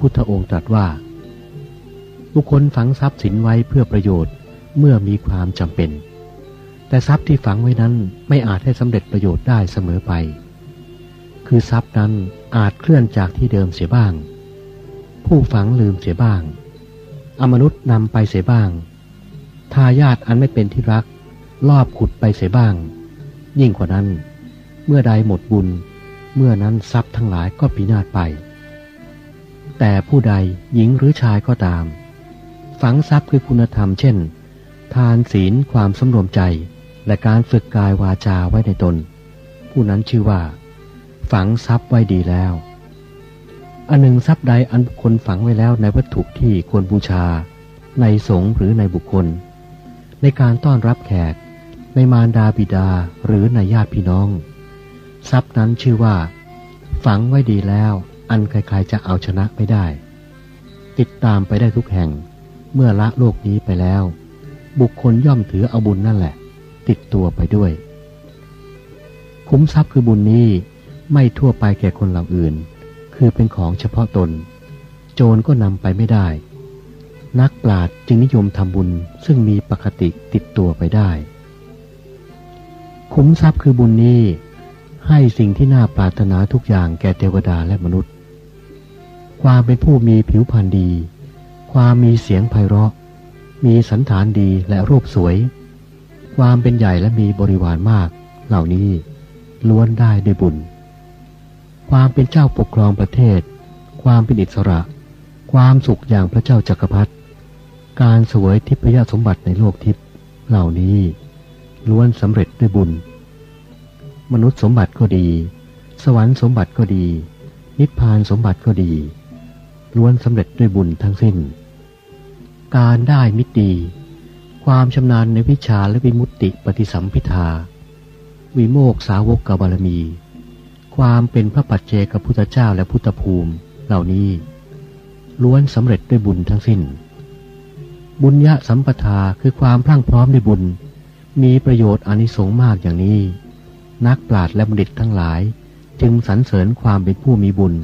พุทธองค์ตรัสว่า บุคคลฝังทรัพย์สินไว้เพื่อประโยชน์เมื่อมีความจำเป็น แต่ทรัพย์ที่ฝังไว้นั้นไม่อาจให้สำเร็จประโยชน์ได้เสมอไป คือทรัพย์นั้นอาจเคลื่อนจากที่เดิมเสียบ้าง ผู้ฝังลืมเสียบ้าง อมนุษย์นำไปเสียบ้าง ทายาทอันไม่เป็นที่รัก ลอบขุดไปเสียบ้าง ยิ่งกว่านั้น เมื่อใดหมดบุญ เมื่อนั้นทรัพย์ทั้งหลายก็พินาศไป แต่ผู้ใดหญิงหรือชายก็ตาม ฝังทรัพย์คือคุณธรรมเช่น ทานศีลความสำรวมใจ และการฝึกกายวาจาไว้ในตน ผู้นั้นชื่อว่า ฝังทรัพย์ไว้ดีแล้วอันหนึ่งทรัพย์ใดอันบุคคลฝังไว้แล้วในวัตถุที่ควรบูชา ในสงฆ์หรือในบุคคล ในการต้อนรับแขก ในมารดาบิดาหรือในญาติพี่น้อง ทรัพย์นั้นชื่อว่า ฝังไว้ดีแล้ว อันใครๆจะเอาชนะไม่ได้ ติดตามไปได้ทุกแห่ง เมื่อละโลกนี้ไปแล้ว บุคคลย่อมถือเอาบุญนั่นแหละ ติดตัวไปด้วย คุ้มทรัพย์คือบุญนี้ไม่ทั่วไปแก่คนเหล่าอื่น คือเป็นของเฉพาะตน โจรก็นำไปไม่ได้ นักปราชญ์จึงนิยมทำบุญซึ่งมีปกติติดตัวไปได้ คุ้มทรัพย์คือบุญนี้ให้สิ่งที่น่าปรารถนาทุกอย่างแก่เทวดาและมนุษย์ ความเป็นผู้มีผิวพรรณดี ความมีเสียงไพเราะ มีสันฐานดีและรูปสวย ความเป็นใหญ่และมีบริวารมาก เหล่านี้ล้วนได้ด้วยบุญ ความเป็นเจ้าปกครองประเทศ ความเป็นอิสระ ความสุขอย่างพระเจ้าจักรพรรดิ การสวยทิพยสมบัติในโลกทิพย์ เหล่านี้ล้วนสำเร็จด้วยบุญ มนุษย์สมบัติก็ดี สวรรค์สมบัติก็ดี นิพพานสมบัติก็ดี ล้วนสำเร็จด้วยบุญทั้งสิ้น การได้มิตรีความชำนาญในวิชาและวิมุตติปฏิสัมพิทา วิโมกสาวกกบารมี ความเป็นพระปัจเจกพุทธเจ้าและพุทธภูมิเหล่านี้ ล้วนสำเร็จด้วยบุญทั้งสิ้น บุญญะสัมปทาคือความพรั่งพร้อมด้วยบุญ มีประโยชน์อนิสงส์มากอย่างนี้ นักปราชญ์และบัณฑิตทั้งหลายจึงสรรเสริญความเป็นผู้มีบุญ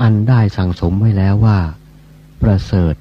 อันได้สั่งสมไว้แล้วว่า ประเสริฐ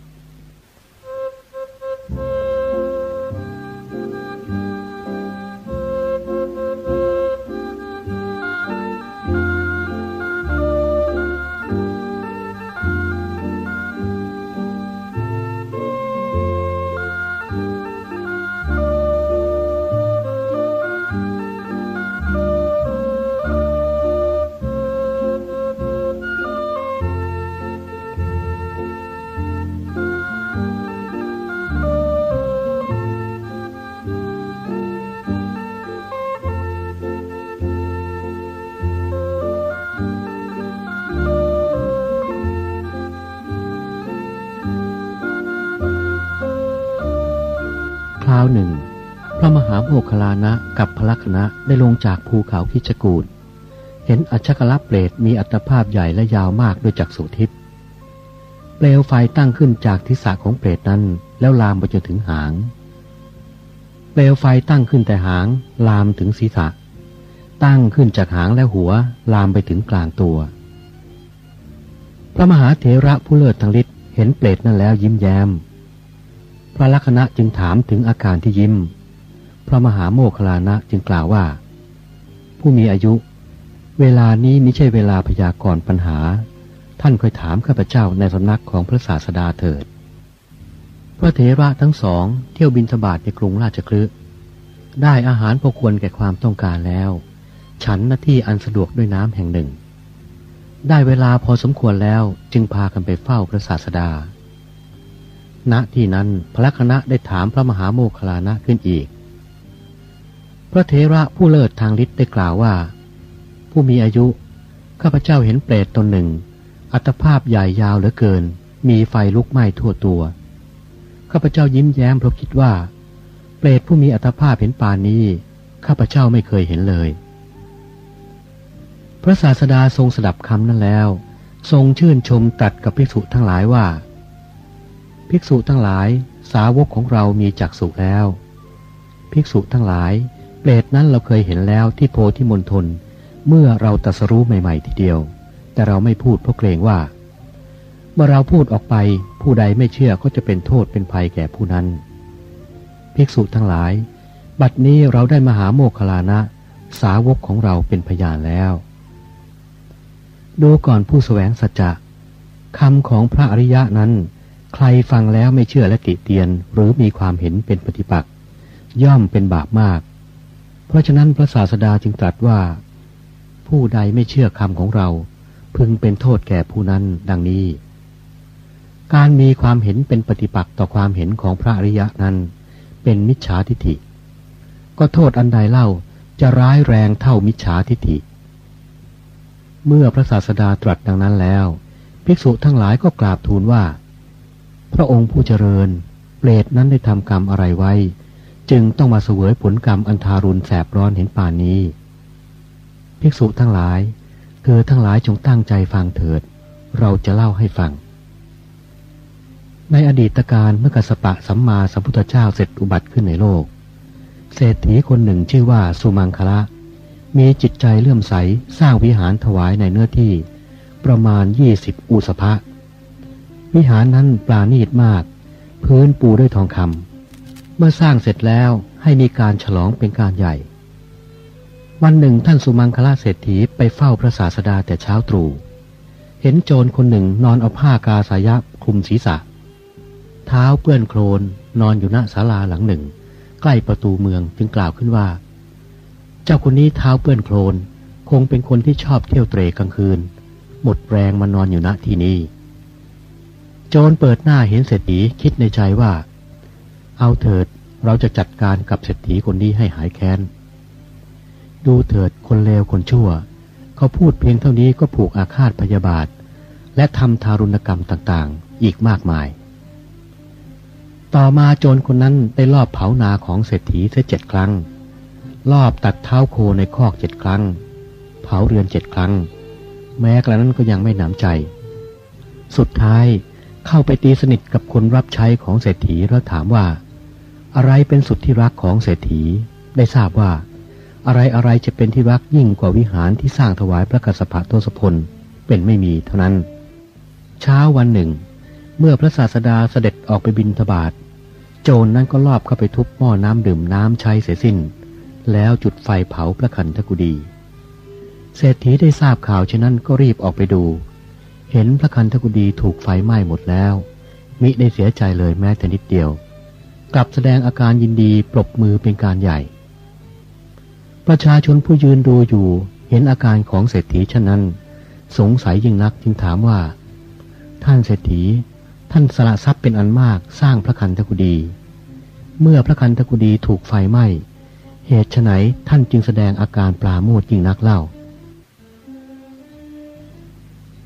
ได้ลงจากภูเขาคิชกูดเห็นอัชกลับเปรตมีอัตภาพใหญ่และยาวมากด้วยจักษุทิพย์เปลวไฟตั้งขึ้นจากทิศของเปรตนั้นแล้วลามไปจนถึงหาง เปลวไฟตั้งขึ้นแต่หางลามถึงศีรษะ ตั้งขึ้นจากหางและหัวลามไปถึงกลางตัว พระมหาเถระผู้เลิศทางฤทธิ์เห็นเปรตนั้นแล้วยิ้มแย้ม พระลักษณะจึงถามถึงอาการที่ยิ้ม พระมหาโมคลานะจึงกล่าวว่า ผู้มีอายุ เวลานี้ไม่ใช่เวลาพยากรณ์ปัญหา ท่านเคยถามข้าพเจ้าในสำนักของพระศาสดาเถิด พระเถระทั้งสองเที่ยวบินทบาทในกรุงราชคลึได้อาหารพอควรแก่ความต้องการแล้ว ฉันหน้าที่อันสะดวกด้วยน้ำแห่งหนึ่ง ได้เวลาพอสมควรแล้วจึงพากันไปเฝ้าพระศาสดา ณที่นั้นพระคณะได้ถามพระมหาโมคลานะขึ้นอีก พระเทระผู้เลิศทางฤทธิ์ได้กล่าวว่า ผู้มีอายุ ข้าพเจ้าเห็นเปรตตนหนึ่ง อัตภาพใหญ่ยาวเหลือเกิน มีไฟลุกไหม้ทั่วตัว ข้าพเจ้ายิ้มแย้มเพราะคิดว่า เปรตผู้มีอัตภาพเห็นปานนี้ ข้าพเจ้าไม่เคยเห็นเลย พระศาสดาทรงสดับคำนั้นแล้ว ทรงชื่นชมตัดกับภิกษุทั้งหลายว่า ภิกษุทั้งหลายสาวกของเรามีจักษุแล้ว ภิกษุทั้งหลาย เปรตนั้นเราเคยเห็นแล้วที่โพธิมณฑลเมื่อเราตรัสรู้ใหม่ ๆ ทีเดียว แต่เราไม่พูดเพราะเกรงว่า เมื่อเราพูดออกไปผู้ใดไม่เชื่อก็จะเป็นโทษเป็นภัยแก่ผู้นั้น ภิกษุทั้งหลาย บัดนี้เราได้มหาโมคคลานะ สาวกของเราเป็นพยานแล้ว ดูก่อนผู้สแสวงสัจจะคำของพระอริยะนั้น ใครฟังแล้วไม่เชื่อและติเตียนหรือมีความเห็นเป็นปฏิปักษ์ย่อมเป็นบาปมาก เพราะฉะนั้นพระศาสดาจึงตรัสว่า ผู้ใดไม่เชื่อคำของเรา พึงเป็นโทษแก่ผู้นั้นดังนี้ การมีความเห็นเป็นปฏิปักษ์ต่อความเห็นของพระอริยะนั้น เป็นมิจฉาทิฏฐิ ก็โทษอันใดเล่าจะร้ายแรงเท่ามิจฉาทิฏฐิ เมื่อพระศาสดาตรัสดังนั้นแล้ว ภิกษุทั้งหลายก็กราบทูลว่า พระองค์ผู้เจริญเปรตนั้นได้ทำกรรมอะไรไว้ จึงต้องมาเสวยผลกรรมอันทารุณแสบร้อนเห็นป่านนี้ ภิกษุทั้งหลาย เธอทั้งหลายจงตั้งใจฟังเถิด เราจะเล่าให้ฟัง ในอดีตการเมื่อกสปะสัมมาสัมพุทธเจ้าเสร็จอุบัติขึ้นในโลก เศรษฐีคนหนึ่งชื่อว่าสุมังคละ มีจิตใจเลื่อมใสสร้างวิหารถวายในเนื้อที่ประมาณยี่สิบอุสภะวิหารนั้นปราณีตมาก พื้นปูด้วยทองคำ มื่อสร้างเสร็จแล้วให้มีการฉลองเป็นการใหญ่ วันหนึ่งท่านสุมังคลาเศรษฐีไปเฝ้าพระศาสดาแต่เช้าตรู่เห็นโจรคนหนึ่งนอนเอาผ้ากาสายะคลุมศีรษะ เท้าเปื้อนโคลนนอนอยู่หน้าศาลาหลังหนึ่ง ใกล้ประตูเมืองจึงกล่าวขึ้นว่า เจ้าคนนี้เท้าเปื้อนโคลนคงเป็นคนที่ชอบเที่ยวเตรกลางคืน หมดแรงมานอนอยู่ณที่นี้ โจรเปิดหน้าเห็นเศรษฐีคิดในใจว่า เอาเถิดเราจะจัดการกับเศรษฐีคนนี้ให้หายแค้น ดูเถิดคนเลวคนชั่ว เขาพูดเพียงเท่านี้ก็ผูกอาฆาตพยาบาท และทำทารุณกรรมต่างๆ อีกมากมาย ต่อมาโจรคนนั้นได้ลอบเผานาของเศรษฐีเสียเจ็ดครั้ง ลอบตัดเท้าโคในคอกเจ็ดครั้ง เผาเรือนเจ็ดครั้ง แม้กระนั้นก็ยังไม่หนำใจ สุดท้ายเข้าไปตีสนิทกับคนรับใช้ของเศรษฐีแล้วถามว่า อะไรเป็นสุดที่รักของเศรษฐี ได้ทราบว่า อะไรอะไรจะเป็นที่รักยิ่งกว่าวิหารที่สร้างถวายพระกษัตริย์ทศพลเป็นไม่มีเท่านั้น เช้าวันหนึ่ง เมื่อพระศาสดาเสด็จออกไปบินทบาทโจรนนั้นก็ลอบเข้าไปทุบหม้อน้ำดื่มน้ำใช้เสียสิ้น แล้วจุดไฟเผาพระขันธกุฎีเศรษฐีได้ทราบข่าวฉะนั้นก็รีบออกไปดู เห็นพระคันธกุฎีถูกไฟไหม้หมดแล้ว มิได้เสียใจเลยแม้แต่นิดเดียว กลับแสดงอาการยินดีปรบมือเป็นการใหญ่ ประชาชนผู้ยืนดูอยู่เห็นอาการของเศรษฐีเช่นนั้น สงสัยยิ่งนักจึงถามว่า ท่านเศรษฐี ท่านสละทรัพย์เป็นอันมากสร้างพระคันธกุฎีเมื่อพระคันธกุฎีถูกไฟไหม้เหตุไฉนท่านจึงแสดงอาการปลาโมดยิ่งนักเล่า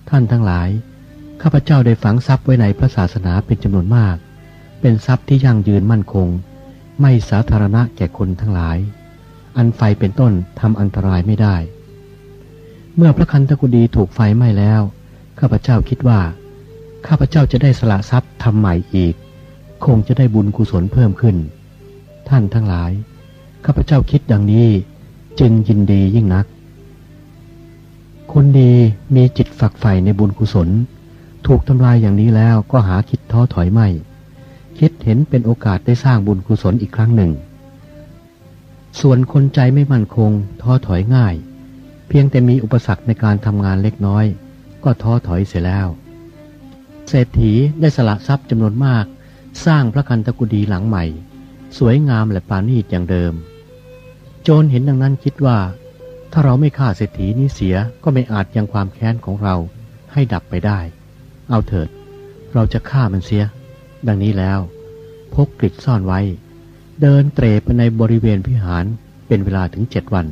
ท่านทั้งหลาย ข้าพเจ้าได้ฝังทรัพย์ไว้ในพระศาสนาเป็นจำนวนมาก เป็นทรัพย์ที่ยั่งยืนมั่นคง ไม่สาธารณะแก่คนทั้งหลาย อันไฟเป็นต้นทำอันตรายไม่ได้ เมื่อพระคันธกุฎีถูกไฟไหม้แล้ว ข้าพเจ้าคิดว่า ข้าพเจ้าจะได้สละทรัพย์ทำใหม่อีก คงจะได้บุญกุศลเพิ่มขึ้น ท่านทั้งหลาย ข้าพเจ้าคิดดังนี้จึงยินดียิ่งนัก คนดีมีจิตฝักใฝ่ในบุญกุศล ถูกทำลายอย่างนี้แล้วก็หาคิดท้อถอยไม่ คิดเห็นเป็นโอกาสได้สร้างบุญกุศลอีกครั้งหนึ่ง ส่วนคนใจไม่มั่นคง ท้อถอยง่าย เพียงแต่มีอุปสรรคในการทำงานเล็กน้อย ก็ท้อถอยเสียแล้ว เศรษฐีได้สละทรัพย์จำนวนมาก สร้างพระคันธกุฎีหลังใหม่ สวยงามและปราณีตอย่างเดิม โจรเห็นดังนั้นคิดว่า ถ้าเราไม่ฆ่าเศรษฐีนี้เสียก็ไม่อาจยังความแค้นของเราให้ดับไปได้ เอาเถิด เราจะฆ่ามันเสีย ดังนี้แล้ว พกกริดซ่อนไว้ เดินเตรไปในบริเวณพิหารเป็นเวลาถึงเจ็ดวัน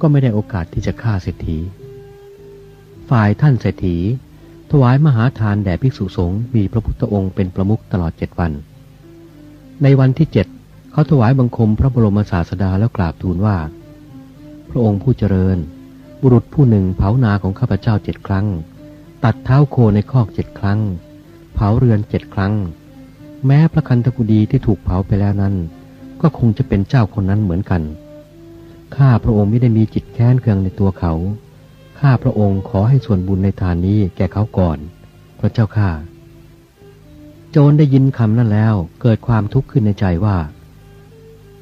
ก็ไม่ได้โอกาสที่จะฆ่าเศรษฐี ฝ่ายท่านเศรษฐี ถวายมหาทานแด่ภิกษุสงฆ์มีพระพุทธองค์เป็นประมุขตลอดเจ็ดวัน ในวันที่เจ็ดเขาถวายบังคมพระบรมศาสดาแล้วกราบทูลว่า พระองค์ผู้เจริญ บุรุษผู้หนึ่งเผานาของข้าพเจ้าเจ็ดครั้ง ตัดเท้าโคในคอกเจ็ดครั้ง เผาเรือนเจ็ดครั้ง แม้พระคันธกุฎีที่ถูกเผาไปแล้วนั้น ก็คงจะเป็นเจ้าคนนั้นเหมือนกัน ข้าพระองค์ไม่ได้มีจิตแค้นเคืองในตัวเขา ข้าพระองค์ขอให้ส่วนบุญในทานนี้แก่เขาก่อน พระเจ้าข้า โจรได้ยินคำนั้นแล้วเกิดความทุกข์ขึ้นในใจว่า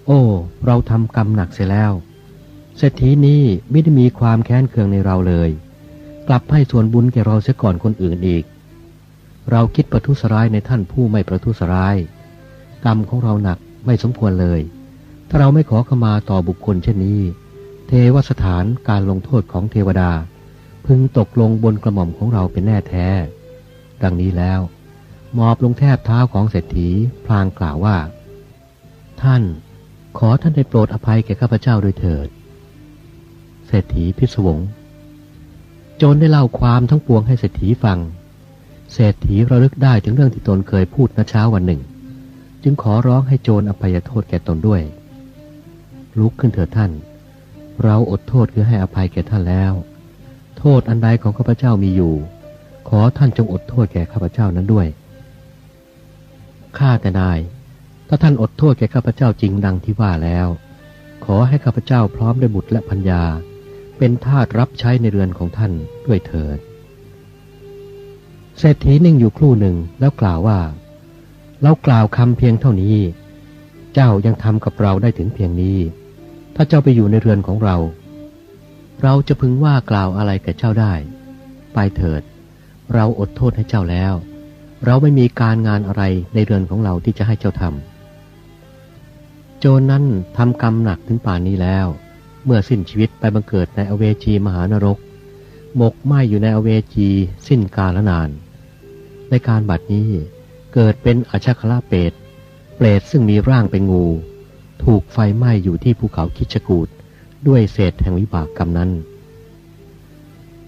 โอ้ เราทำกรรมหนักเสียแล้ว เศรษฐีนี้ไม่ได้มีความแค้นเคืองในเราเลย กลับให้ส่วนบุญแก่เราเสียก่อนคนอื่นอีก เราคิดประทุษร้ายในท่านผู้ไม่ประทุษร้าย กรรมของเราหนักไม่สมควรเลย ถ้าเราไม่ขอขมาต่อบุคคลเช่นนี้ เทวสถานการลงโทษของเทวดา พึงตกลงบนกระหม่อมของเราเป็นแน่แท้ ดังนี้แล้วมอบลงแทบเท้าของเศรษฐีพลางกล่าวว่า ท่านขอท่านได้โปรดอภัยแก่ข้าพเจ้าโดยเถิด เศรษฐีพิศวง โจรได้เล่าความทั้งปวงให้เศรษฐีฟัง เศรษฐีระลึกได้ถึงเรื่องที่ตนเคยพูดณเช้าวันหนึ่ง จึงขอร้องให้โจรอภัยโทษแก่ตนด้วย ลุกขึ้นเถิดท่าน เราอดโทษคือให้อภัยแก่ท่านแล้ว โทษอันใดของข้าพเจ้ามีอยู่ ขอท่านจงอดโทษแก่ข้าพเจ้านั้นด้วยข้าแต่นาย ถ้าท่านอดโทษแก่ข้าพเจ้าจริงดังที่ว่าแล้ว ขอให้ข้าพเจ้าพร้อมด้วยบุตรและพัญญา เป็นทาสรับใช้ในเรือนของท่านด้วยเถิด เศรษฐีนิ่งอยู่ครู่หนึ่งแล้วกล่าวว่า เรากล่าวคำเพียงเท่านี้ เจ้ายังทำกับเราได้ถึงเพียงนี้ ถ้าเจ้าไปอยู่ในเรือนของเรา เราจะพึงว่ากล่าวอะไรแก่เจ้าได้ ไปเถิด เราอดโทษให้เจ้าแล้ว เราไม่มีการงานอะไรในเรือนของเราที่จะให้เจ้าทำโจรนั้นทำกรรมหนักถึงป่านนี้แล้ว เมื่อสิ้นชีวิตไปบังเกิดในอเวจีมหานรกหมกไหมอยู่ในอเวจีสิ้นกาลนาน ในการบัดนี้เกิดเป็นอชคลาเปตเปรตซึ่งมีร่างเป็นงู ถูกไฟไหม้อยู่ที่ภูเขาคิชกูดด้วยเศษแห่งวิบากกรรมนั้น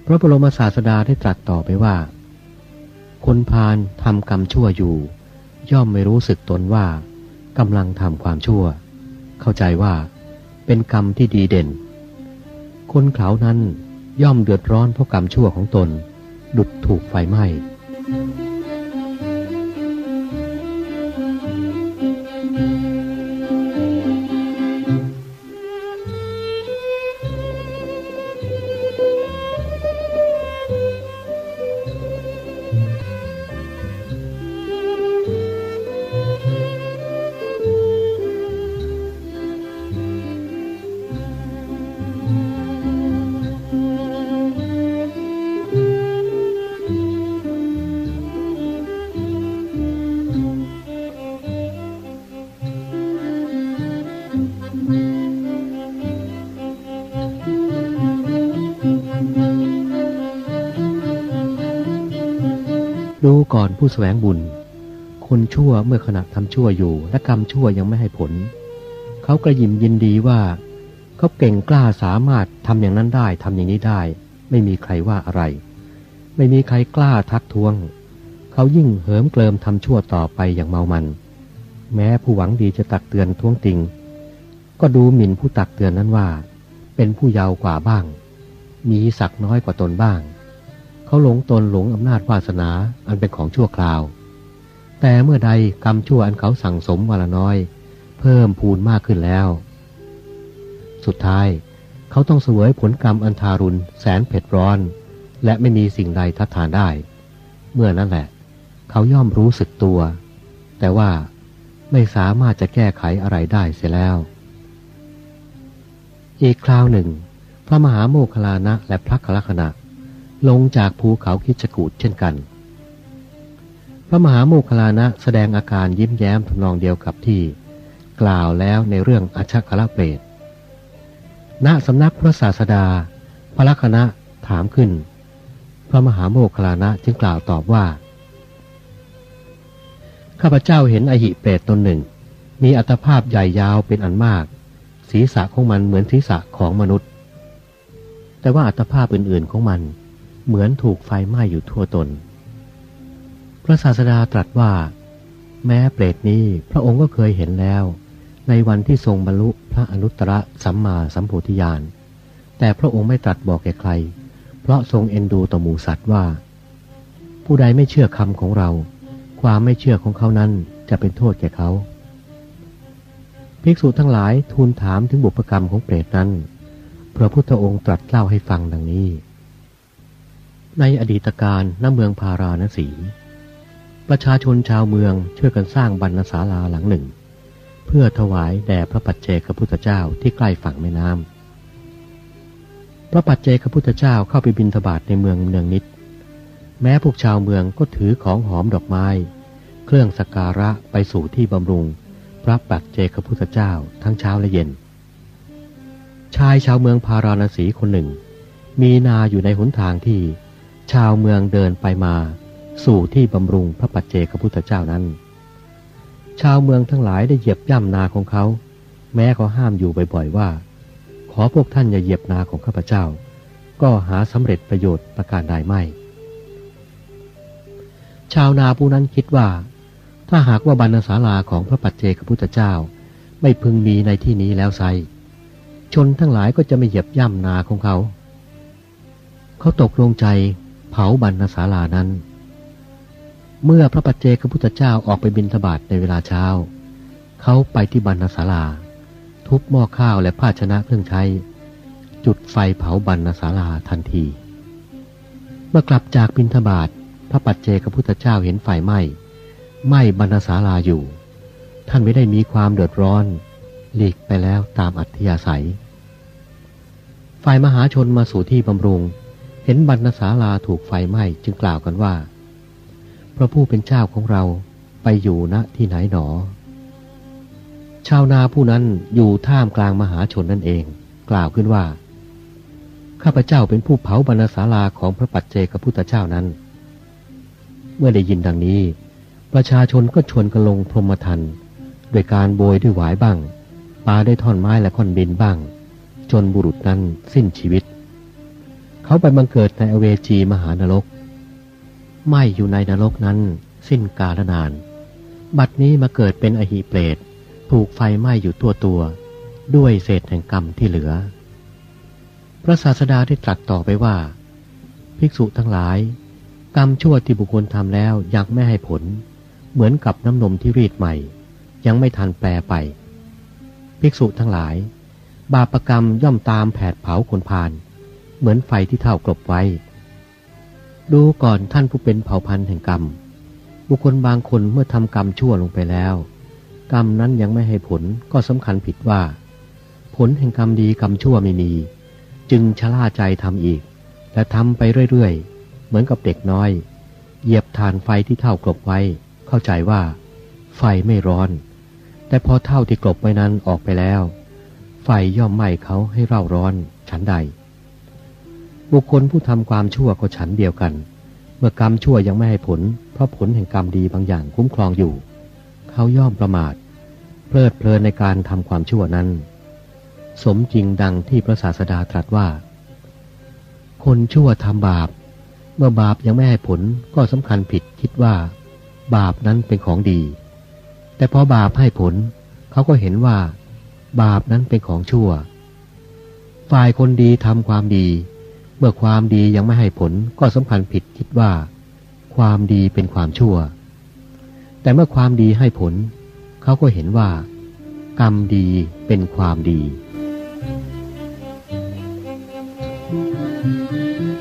พระบรมศาสดาได้ตรัสต่อไปว่า คนพาลทำกรรมชั่วอยู่ ย่อมไม่รู้สึกตนว่ากำลังทำความชั่ว เข้าใจว่าเป็นกรรมที่ดีเด่น คนเขานั้นย่อมเดือดร้อนเพราะกรรมชั่วของตน ดุดถูกไฟไหม้ ก่อนผู้แสวงบุญ คนชั่วเมื่อขณะทำชั่วอยู่ และกรรมชั่วยังไม่ให้ผล เขากระยิมยินดีว่า เขาเก่งกล้าสามารถทำอย่างนั้นได้ทำอย่างนี้ได้ ไม่มีใครว่าอะไร ไม่มีใครกล้าทักท้วง เขายิ่งเหิมเกลิมทำชั่วต่อไปอย่างเมามัน แม้ผู้หวังดีจะตักเตือนท้วงติง ก็ดูหมิ่นผู้ตักเตือนนั้นว่า เป็นผู้ยาวกว่าบ้าง มีศักน้อยกว่าตนบ้าง เขาหลงตนหลงอำนาจวาสนาอันเป็นของชั่วคราว แต่เมื่อใดกรรมชั่วอันเขาสั่งสมวันละน้อย เพิ่มพูนมากขึ้นแล้ว สุดท้าย เขาต้องเสวยผลกรรมอันทารุณแสนเผ็ดร้อน และไม่มีสิ่งใดทัดทานได้ เมื่อนั้นแหละ เขาย่อมรู้สึกตัว แต่ว่าไม่สามารถจะแก้ไขอะไรได้เสียแล้ว อีกคราวหนึ่ง พระมหาโมคคลานะและพระคลักษณะ ลงจากภูเขาคิชกูดเช่นกัน พระมหาโมคลานะแสดงอาการยิ้มแย้มทำนองเดียวกับที่ กล่าวแล้วในเรื่องอชคละเปรตณสำนักพระศาสดา พระลักษณะถามขึ้น พระมหาโมคลานะจึงกล่าวตอบว่า ข้าพเจ้าเห็นอหิเปรตตนหนึ่ง มีอัตภาพใหญ่ยาวเป็นอันมาก ศีรษะของมันเหมือนศีรษะของมนุษย์ แต่ว่าอัตภาพอื่นๆของมัน เหมือนถูกไฟไหม้อยู่ทั่วตน พระศาสดาตรัสว่า แม้เปรตนี้พระองค์ก็เคยเห็นแล้ว ในวันที่ทรงบรรลุพระอนุตตรสัมมาสัมโพธิญาณ แต่พระองค์ไม่ตรัสบอกแก่ใคร เพราะทรงเอ็นดูต่อหมูสัตว์ว่า ผู้ใดไม่เชื่อคำของเรา ความไม่เชื่อของเขานั้นจะเป็นโทษแก่เขาภิกษุทั้งหลายทูลถามถึงบุพกรรมของเปรตนั้น พระพุทธองค์ตรัสเล่าให้ฟังดังนี้ ในอดีตการณเมืองพาราณสี ประชาชนชาวเมืองช่วยกันสร้างบรรณศาลาหลังหนึ่ง เพื่อถวายแด่พระปัจเจกพุทธเจ้าที่ใกล้ฝั่งแม่น้ำพระปัจเจกพุทธเจ้าเข้าไปบินทบาทในเมืองเนืองนิด แม้พวกชาวเมืองก็ถือของหอมดอกไม้ เครื่องสักการะไปสู่ที่บำรุง พระปัจเจกพุทธเจ้าทั้งเช้าและเย็น ชายชาวเมืองพาราณสีคนหนึ่ง มีนาอยู่ในหนทางที่ ชาวเมืองเดินไปมา สู่ที่บำรุงพระปัจเจกพุทธเจ้านั้น ชาวเมืองทั้งหลายได้เหยียบย่ำนาของเขา แม้เขาห้ามอยู่บ่อยๆว่า ขอพวกท่านอย่าเหยียบนาของข้าพเจ้า ก็หาสำเร็จประโยชน์ประการใดไม่ ชาวนาผู้นั้นคิดว่า ถ้าหากว่าบรรณศาลาของพระปัจเจกพุทธเจ้า ไม่พึงมีในที่นี้แล้วไซชนทั้งหลายก็จะไม่เหยียบย่ำนาของเขา เขาตกลงใจ ผาบรรณศาลานั้น เมื่อพระปัจเจกพุทธเจ้าออกไปบินทบาทในเวลาเช้า เขาไปที่บรรณศาลา ทุบหม้อข้าวและภาชนะเครื่องใช้ จุดไฟเผาบรรณศาลาทันที เมื่อกลับจากบินทบาทพระปัจเจกพุทธเจ้าเห็นไฟไหม้ไหม้บรรณศาลาอยู่ ท่านไม่ได้มีความเดือดร้อน หลีกไปแล้วตามอัธยาศัย ฝ่ายมหาชนมาสู่ที่บำรุง เห็นบรรณศาลาถูกไฟไหม้จึงกล่าวกันว่า พระผู้เป็นเจ้าของเราไปอยู่ณที่ไหนหนอ ชาวนาผู้นั้นอยู่ท่ามกลางมหาชนนั่นเอง กล่าวขึ้นว่า ข้าพเจ้าเป็นผู้เผาบรรณศาลาของพระปัจเจกพุทธเจ้านั้น เมื่อได้ยินดังนี้ ประชาชนก็ชวนกันลงพรหมทันโดยการโบยด้วยหวายบ้างปาได้ท่อนไม้และค่อนดินบ้าง จนบุรุษนั้นสิ้นชีวิต เขาไปบังเกิดในอเวจีมหานรก ไม่อยู่ในนรกนั้นสิ้นกาลนาน บัดนี้มาเกิดเป็นอหิเปรตถูกไฟไหม้อยู่ตัวตัว ด้วยเศษแห่งกรรมที่เหลือ พระศาสดาได้ตรัสต่อไปว่า ภิกษุทั้งหลาย กรรมชั่วที่บุคคลทำแล้วยังไม่ให้ผล เหมือนกับน้ำนมที่รีดใหม่ ยังไม่ทันแปรไป ภิกษุทั้งหลาย บาปรกรรมย่อมตามแผดเผาคนพานเเหมือนไฟที่เท่ากลบไว้ ดูก่อนท่านผู้เป็นเผ่าพันธุ์แห่งกรรม บุคคลบางคนเมื่อทำกรรมชั่วลงไปแล้ว กรรมนั้นยังไม่ให้ผลก็สำคัญผิดว่า ผลแห่งกรรมดีกรรมชั่วไม่มี จึงชะล่าใจทำอีก และทำไปเรื่อยๆ เหมือนกับเด็กน้อย เหยียบฐานไฟที่เท่ากลบไว้ เข้าใจว่า ไฟไม่ร้อน แต่พอเท่าที่กลบไว้นั้นออกไปแล้ว ไฟย่อมไหม้เขาให้เร่าร้อนฉันใด บุคคลผู้ทำความชั่วก็ฉันเดียวกัน เมื่อกรรมชั่วยังไม่ให้ผล เพราะผลแห่งกรรมดีบางอย่างคุ้มครองอยู่ เขาย่อมประมาท เพลิดเพลินในการทำความชั่วนั้น สมจริงดังที่พระศาสดาตรัสว่า คนชั่วทำบาป เมื่อบาปยังไม่ให้ผลก็สำคัญผิดคิดว่า บาปนั้นเป็นของดี แต่พอบาปให้ผล เขาก็เห็นว่า บาปนั้นเป็นของชั่ว ฝ่ายคนดีทำความดี เมื่อความดียังไม่ให้ผลก็สำคัญผิดคิดว่า ความดีเป็นความชั่ว แต่เมื่อความดีให้ผล เขาก็เห็นว่า กรรมดีเป็นความดี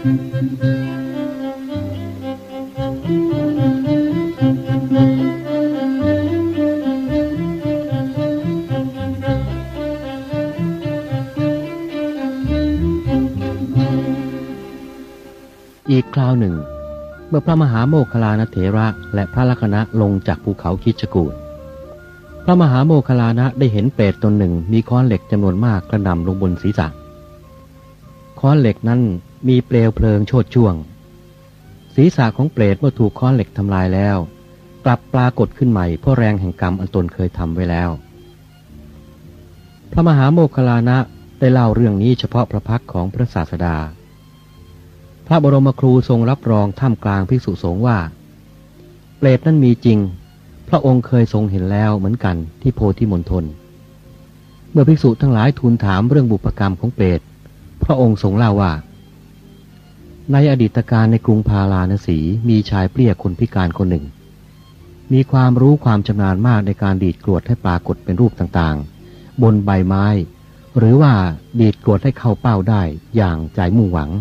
Thank you. มื่อพระมหาโมคคลานเถระและพระลักษณะลงจากภูเขาคิชกูดพระมหาโมคคลานะได้เห็นเปรตตนหนึ่งมีค้อนเหล็กจำนวนมากกระนำลงบนศีรษะ ค้อนเหล็กนั้นมีเปลวเพลิงโชดช่วง ศีรษะของเปรตเมื่อถูกค้อนเหล็กทำลายแล้ว กลับปรากฏขึ้นใหม่เพราะแรงแห่งกรรมอันตนเคยทำไว้แล้ว พระมหาโมคคลานะได้เล่าเรื่องนี้เฉพาะพระพักของพระศาสดา พระบรมครูทรงรับรองท่ามกลางภิกษุสงฆ์ว่า เปรตนั้นมีจริง พระองค์เคยทรงเห็นแล้วเหมือนกันที่โพธิมณฑลเมื่อภิกษุทั้งหลายทูลถามเรื่องบุพกรรมของเปรตพระองค์ทรงเล่าว่า ในอดีตการในกรุงพาราณสีมีชายเปรี้ยคนพิการคนหนึ่ง มีความรู้ความชำนาญมากในการดีดกรวดให้ปรากฏเป็นรูปต่างๆ บนใบไม้ หรือว่าดีดกรวดให้เข้าเป้าได้อย่างใจมุ่งหวัง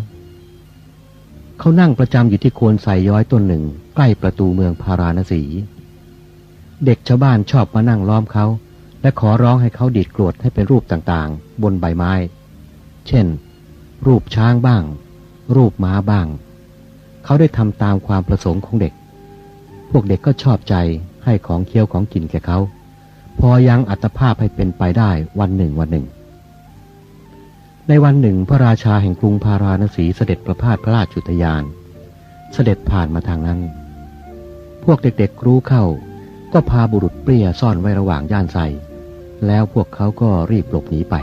เขานั่งประจำอยู่ที่โคนไทรย้อยต้นหนึ่ง ใกล้ประตูเมืองพาราณสี เด็กชาวบ้านชอบมานั่งล้อมเขา และขอร้องให้เขาดีดกรวดให้เป็นรูปต่างๆ บนใบไม้ เช่น รูปช้างบ้าง รูปม้าบ้าง เขาได้ทำตามความประสงค์ของเด็ก พวกเด็กก็ชอบใจให้ของเคี้ยวของกินแก่เขา พอยังอัตภาพให้เป็นไปได้วันหนึ่งวันหนึ่ง ในวันหนึ่งพระราชาแห่งกรุงพาราณสีเสด็จประพาสพระราชจุตยาน เสด็จผ่านมาทางนั้น พวกเด็กๆรู้เข้า ก็พาบุรุษเปรี้ยซ่อนไว้ระหว่างย่านไซแล้วพวกเขาก็รีบหลบหนีไป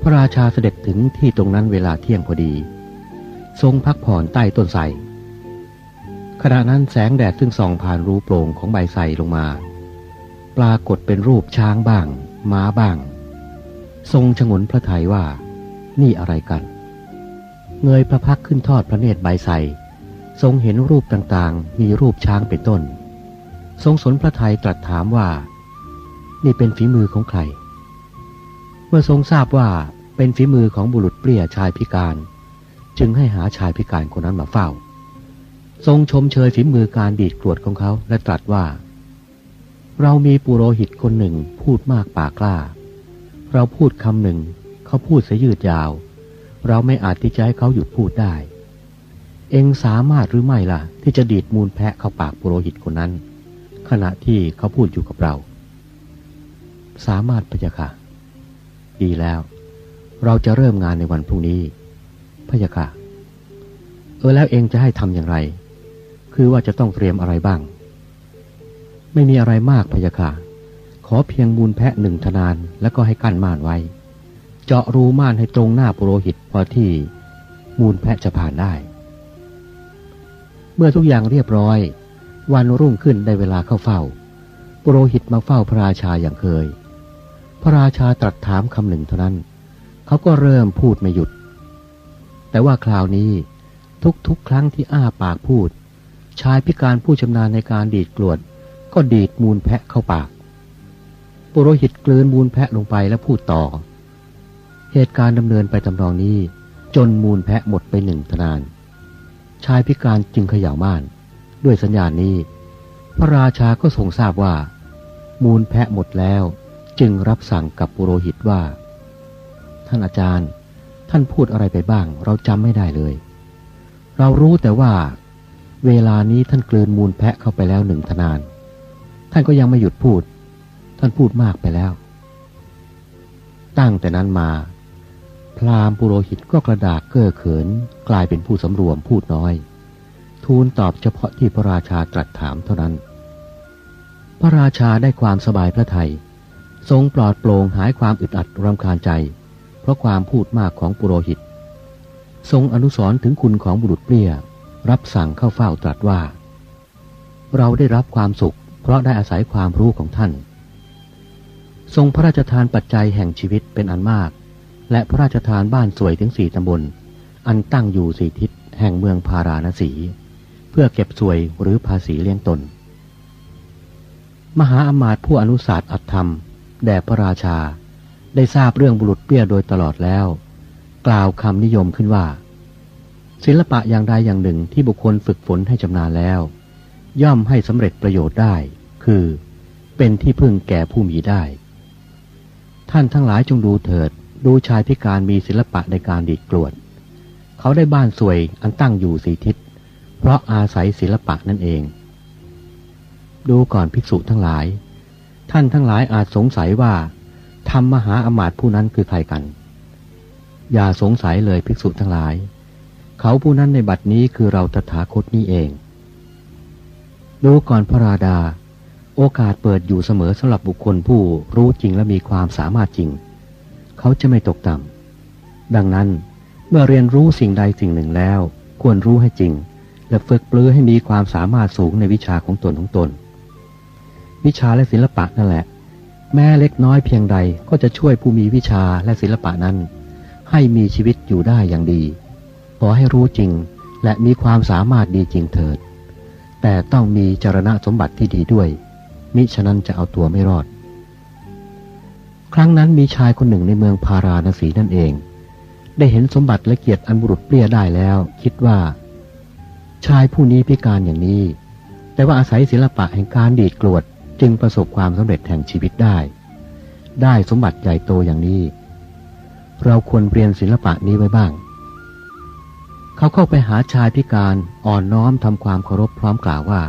พระราชาเสด็จถึงที่ตรงนั้นเวลาเที่ยงพอดี ทรงพักผ่อนใต้ต้นไทรขณะนั้นแสงแดดซึ่งส่องผ่านรูโปร่งของใบไทรลงมา ปรากฏเป็นรูปช้างบ้าง ม้าบ้าง ทรงฉงนพระทัยว่า นี่อะไรกัน เงยพระพักขึ้นทอดพระเนตรใบไทรทรงเห็นรูปต่างๆ มีรูปช้างเป็นต้น ทรงสนพระทัยตรัสถามว่า นี่เป็นฝีมือของใคร เมื่อทรงทราบว่าเป็นฝีมือของบุรุษเปรี้ยชายพิการ จึงให้หาชายพิการคนนั้นมาเฝ้า ทรงชมเชยฝีมือการดีดกรวดของเขาและตรัสว่า เรามีปุโรหิตคนหนึ่งพูดมากปากกล้า เราพูดคำหนึ่ง เขาพูดเสยืดยาว เราไม่อาจที่จะให้เขาหยุดพูดได้ เองสามารถหรือไม่ล่ะ ที่จะดีดมูลแพะเข้าปากปุโรหิตคนนั้น ขณะที่เขาพูดอยู่กับเรา สามารถพะยะค่ะ ดีแล้ว เราจะเริ่มงานในวันพรุ่งนี้พะยะค่ะเออแล้วเองจะให้ทำอย่างไร คือว่าจะต้องเตรียมอะไรบ้าง ไม่มีอะไรมากพะยะค่ะ ขอเพียงมูลแพะหนึ่งทนานแล้วก็ให้กั้นม่านไว้ เจาะรูม่านให้ตรงหน้าปุโรหิตพอที่มูลแพะจะผ่านได้ เมื่อทุกอย่างเรียบร้อย วันรุ่งขึ้นได้เวลาเข้าเฝ้า ปุโรหิตมาเฝ้าพระราชาอย่างเคย พระราชาตรัสถามคำหนึ่งเท่านั้น เขาก็เริ่มพูดไม่หยุด แต่ว่าคราวนี้ทุกๆครั้งที่อ้าปากพูด ชายพิการผู้ชำนาญในการดีดกรวด ก็ดีดมูลแพะเข้าปาก ปุโรหิตกลืนมูลแพะลงไปแล้วพูดต่อ เหตุการณ์ดำเนินไปตำนองนี้ จนมูลแพะหมดไปหนึ่งทนาน ชายพิการจึงเขย่าม่าน ด้วยสัญญาณนี้ พระราชาก็ทรงทราบว่า มูลแพะหมดแล้ว จึงรับสั่งกับปุโรหิตว่า ท่านอาจารย์ ท่านพูดอะไรไปบ้าง เราจำไม่ได้เลย เรารู้แต่ว่า เวลานี้ท่านกลืนมูลแพะเข้าไปแล้วหนึ่งทนาน ท่านก็ยังไม่หยุดพูด ท่านพูดมากไปแล้ว ตั้งแต่นั้นมา พราหมณ์ปุโรหิตก็กระดากเก้อเขิน กลายเป็นผู้สำรวมพูดน้อย ทูลตอบเฉพาะที่พระราชาตรัสถามเท่านั้น พระราชาได้ความสบายพระทยัยทรงปลอดโปร่งหายความอึดอัดรำคาญใจ เพราะความพูดมากของปุโรหิต ทรงอนุสรณ์ถึงคุณของบุรุษเปรี้ย รับสั่งเข้าเฝ้าตรัสว่า เราได้รับความสุข เพราะได้อาศัยความรู้ของท่าน ทรงพระราชทานปัจจัยแห่งชีวิตเป็นอันมาก และพระราชทานบ้านสวยถึงสี่ตำบล อันตั้งอยู่สี่ทิศแห่งเมืองพาราณสี เพื่อเก็บสวยหรือภาษีเลี้ยงตน มหาอมาตย์ผู้อนุสาสอัตธรรม แด่พระราชา ได้ทราบเรื่องบุรุษเปี้ยโดยตลอดแล้ว กล่าวคำนิยมขึ้นว่า ศิลปะอย่างใดอย่างหนึ่งที่บุคคลฝึกฝนให้ชำนาญแล้ว ย่อมให้สำเร็จประโยชน์ได้ คือ เป็นที่พึ่งแก่ผู้มีได้ ท่านทั้งหลายจงดูเถิด ดูชายพิการมีศิลปะในการดีดกรวด เขาได้บ้านสวยอันตั้งอยู่สีทิศ เพราะอาศัยศิลปะนั่นเอง ดูก่อนภิกษุทั้งหลาย ท่านทั้งหลายอาจสงสัยว่าธรรมมหาอมาตย์ผู้นั้นคือใครกัน อย่าสงสัยเลยภิกษุทั้งหลาย เขาผู้นั้นในบัดนี้คือเราตถาคตนี้เอง ดูก่อนพระราดา โอกาสเปิดอยู่เสมอสำหรับบุคคลผู้รู้จริงและมีความสามารถจริง เขาจะไม่ตกต่ำดังนั้นเมื่อเรียนรู้สิ่งใดสิ่งหนึ่งแล้ว ควรรู้ให้จริง และฝึกปลือให้มีความสามารถสูงในวิชาของตนของตน วิชาและศิลปะนั่นแหละ แม้เล็กน้อยเพียงใดก็จะช่วยผู้มีวิชาและศิลปะนั้น ให้มีชีวิตอยู่ได้อย่างดี ขอให้รู้จริงและมีความสามารถดีจริงเถิด แต่ต้องมีจรณะสมบัติที่ดีด้วย มิฉะนั้นจะเอาตัวไม่รอด ครั้งนั้นมีชายคนหนึ่งในเมืองพาราณสีนั่นเอง ได้เห็นสมบัติและเกียรติอันบุรุษเปรี้ยได้แล้ว คิดว่า ชายผู้นี้พิการอย่างนี้ แต่ว่าอาศัยศิลปะแห่งการดีดกรวดจึงประสบความสำเร็จแห่งชีวิตได้ ได้สมบัติใหญ่โตอย่างนี้ เราควรเรียนศิลปะนี้ไว้บ้าง เขาเข้าไปหาชายพิการอ่อนน้อมทำความเคารพพร้อมกล่าวว่า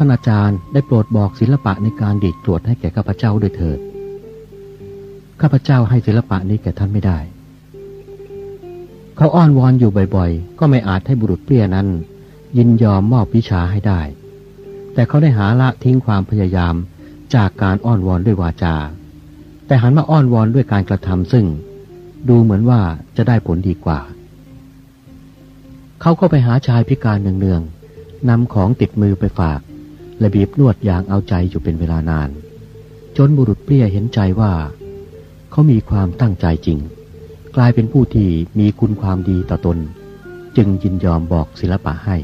ท่านอาจารย์ได้โปรดบอกศิลปะในการดีดกรวดให้แก่ข้าพเจ้าด้วยเถิด ข้าพเจ้าให้ศิลปะนี้แก่ท่านไม่ได้ เขาอ้อนวอนอยู่บ่อยๆ ก็ไม่อาจให้บุรุษเปรี้ยนั้น ยินยอมมอบวิชาให้ได้ แต่เขาได้หาละทิ้งความพยายามจากการอ้อนวอนด้วยวาจา แต่หันมาอ้อนวอนด้วยการกระทำซึ่ง ดูเหมือนว่าจะได้ผลดีกว่า เขาก็ไปหาชายพิการเนืองๆนำของติดมือไปฝาก และบีบนวดอย่างเอาใจอยู่เป็นเวลานาน จนบุรุษเปรี้ยเห็นใจว่า เขามีความตั้งใจจริง กลายเป็นผู้ที่มีคุณความดีต่อตน จึงยินยอมบอกศิลปะให้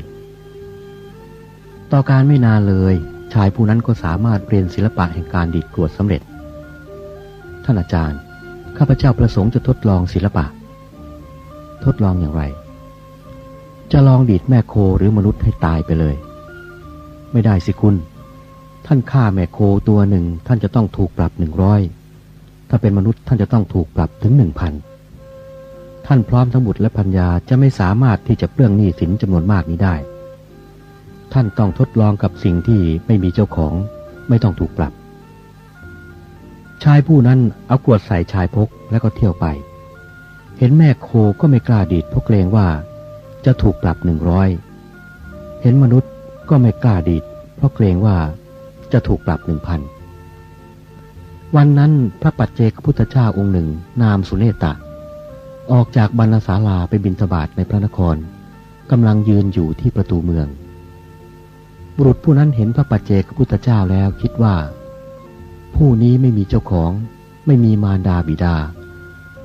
ต่อการไม่นานเลย ชายผู้นั้นก็สามารถเรียนศิลปะแห่งการดีดกรวดสำเร็จ ท่านอาจารย์ ข้าพเจ้าประสงค์จะทดลองศิลปะ ทดลองอย่างไร จะลองดีดแม่โคหรือมนุษย์ให้ตายไปเลย ไม่ได้สิคุณ ท่านฆ่าแม่โคตัวหนึ่ง ท่านจะต้องถูกปรับหนึ่งร้อยถ้าเป็นมนุษย์ท่านจะต้องถูกปรับถึงหนึ่งพันท่านพร้อมทั้งบุตรและพัญญาจะไม่สามารถที่จะเปลื้องหนี้สินจำนวนมากนี้ได้ ท่านต้องทดลองกับสิ่งที่ไม่มีเจ้าของ ไม่ต้องถูกปรับ ชายผู้นั้นเอากรวดใส่ชายพกแล้วก็เที่ยวไป เห็นแม่โคก็ไม่กล้าดีดเพราะเกรงว่า จะถูกปรับหนึ่งร้อยเห็นมนุษย์ ก็ไม่กล้าดีด เพราะเกรงว่าจะถูกปรับหนึ่งพัน วันนั้นพระปัจเจกพุทธเจ้าองค์หนึ่ง นามสุเนตะ ออกจากบรรณศาลาไปบินทบาทในพระนครกำลังยืนอยู่ที่ประตูเมือง บุรุษผู้นั้นเห็นพระปัจเจกพุทธเจ้าแล้วคิดว่า ผู้นี้ไม่มีเจ้าของ ไม่มีมารดาบิดา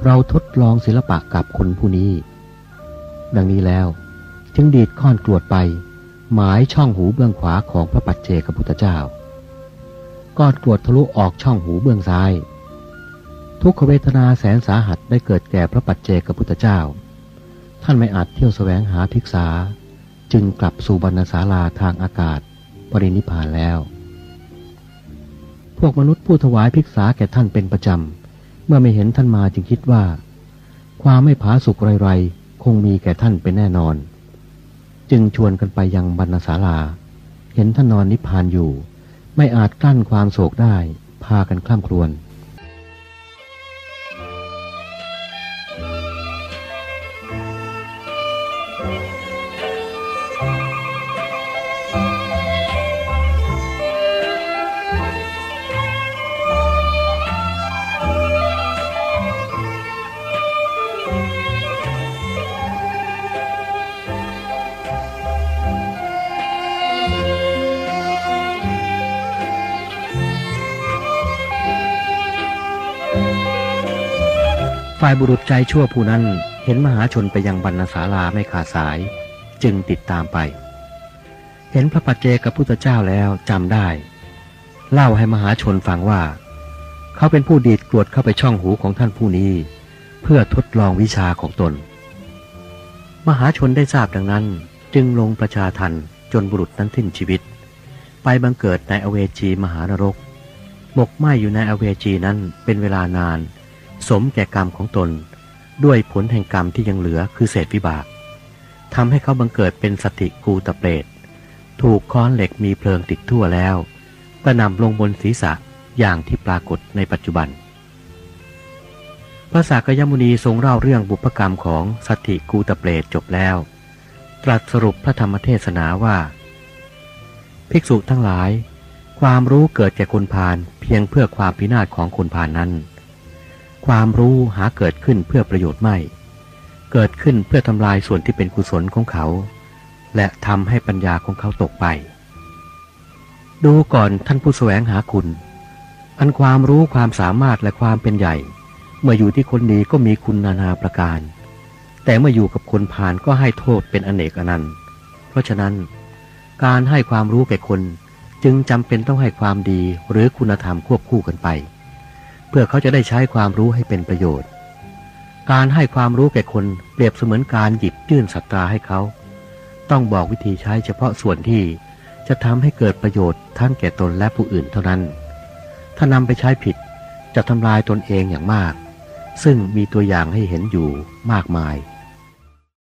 เราทดลองศิลปะกับคนผู้นี้ ดังนี้แล้วจึงดีดค้อนกรวดไป หมายช่องหูเบื้องขวาของพระปัจเจกพุทธเจ้า ก้อนกรวดทะลุออกช่องหูเบื้องซ้าย ทุกขเวทนาแสนสาหัสได้เกิดแก่พระปัจเจกพุทธเจ้า ท่านไม่อาจเที่ยวแสวงหาภิกษา จึงกลับสู่บรรณศาลาทางอากาศปรินิพพานแล้ว พวกมนุษย์ผู้ถวายภิกษาแก่ท่านเป็นประจำ เมื่อไม่เห็นท่านมาจึงคิดว่า ความไม่ผาสุกไรๆ คงมีแก่ท่านเป็นแน่นอน จึงชวนกันไปยังบรรณศาลา เห็นท่านนอนนิพพานอยู่ ไม่อาจกลั้นความโศกได้ พากันคล่ำครวญ ฝ่ายบุรุษใจชั่วผู้นั้นเห็นมหาชนไปยังบรรณศาลาไม่ขาดสาย จึงติดตามไป เห็นพระปัจเจกับพุทธเจ้าแล้วจำได้ เล่าให้มหาชนฟังว่า เขาเป็นผู้ดีดกรวดเข้าไปช่องหูของท่านผู้นี้ เพื่อทดลองวิชาของตน มหาชนได้ทราบดังนั้น จึงลงประชาทันจนบุรุษนั้นสิ้นชีวิต ไปบังเกิดในอเวจีมหานรก หมกไหมอยู่ในอเวจีนั้นเป็นเวลานาน สมแก่กรรมของตน ด้วยผลแห่งกรรมที่ยังเหลือคือเศษวิบากทำให้เขาบังเกิดเป็นสติกูตะเปรตถูกค้อนเหล็กมีเพลิงติดทั่วแล้วกระนำลงบนศีรษะอย่างที่ปรากฏในปัจจุบัน พระสากยมุนีทรงเล่าเรื่องบุพกรรมของสติกูตะเปรตจบแล้ว ตรัสสรุปพระธรรมเทศนาว่า ภิกษุทั้งหลาย ความรู้เกิดแก่คนพาลเพียงเพื่อความพินาศของคนพานนั้น ความรู้หาเกิดขึ้นเพื่อประโยชน์ไม่ เกิดขึ้นเพื่อทำลายส่วนที่เป็นกุศลของเขา และทำให้ปัญญาของเขาตกไป ดูก่อนท่านผู้แสวงหาคุณ อันความรู้ความสามารถและความเป็นใหญ่ เมื่ออยู่ที่คนดีก็มีคุณนานาประการ แต่เมื่ออยู่กับคนพาลก็ให้โทษเป็นอเนกอนันต์ เพราะฉะนั้น การให้ความรู้แก่คนจึงจำเป็นต้องให้ความดีหรือคุณธรรมควบคู่กันไป เพื่อเขาจะได้ใช้ความรู้ให้เป็นประโยชน์ การให้ความรู้แก่คนเปรียบเสมือนการหยิบยื่นสัตราให้เขา ต้องบอกวิธีใช้เฉพาะส่วนที่จะทำให้เกิดประโยชน์ทั้งแก่ตนและผู้อื่นเท่านั้น ถ้านำไปใช้ผิดจะทำลายตนเองอย่างมาก ซึ่งมีตัวอย่างให้เห็นอยู่มากมาย